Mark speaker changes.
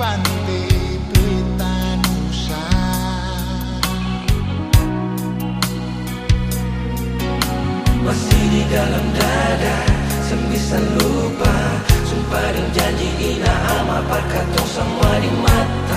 Speaker 1: Pantai Petanusa Masih di dalam dada Sembisa lupa. Sumpah dan janji ina ama Pakat semua di mata